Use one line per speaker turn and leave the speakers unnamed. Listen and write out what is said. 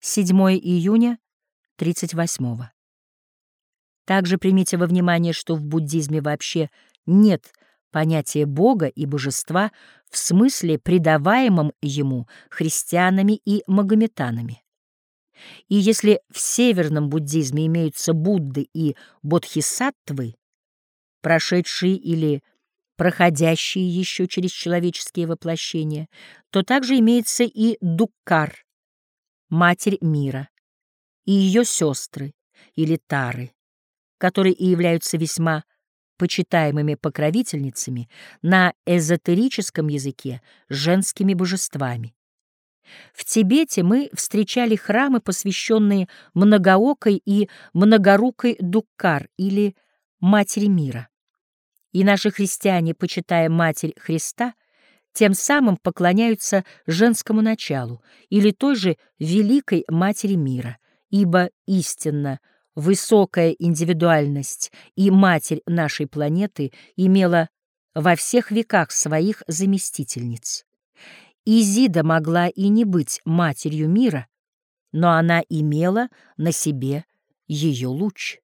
7 июня 38 -го. Также примите во внимание, что в буддизме вообще нет понятия Бога и божества в смысле, придаваемом ему христианами и магометанами. И если в северном буддизме имеются Будды и Бодхисаттвы, прошедшие или проходящие еще через человеческие воплощения, то также имеется и Дуккар, Матерь мира, и ее сестры или Тары, которые и являются весьма почитаемыми покровительницами на эзотерическом языке женскими божествами. В Тибете мы встречали храмы, посвященные многоокой и многорукой Дуккар или Матери мира. И наши христиане, почитая Матерь Христа, тем самым поклоняются женскому началу или той же Великой Матери мира, ибо истинно высокая индивидуальность и Матерь нашей планеты имела во всех веках своих заместительниц. Изида могла и не быть матерью мира, но она имела на себе ее луч.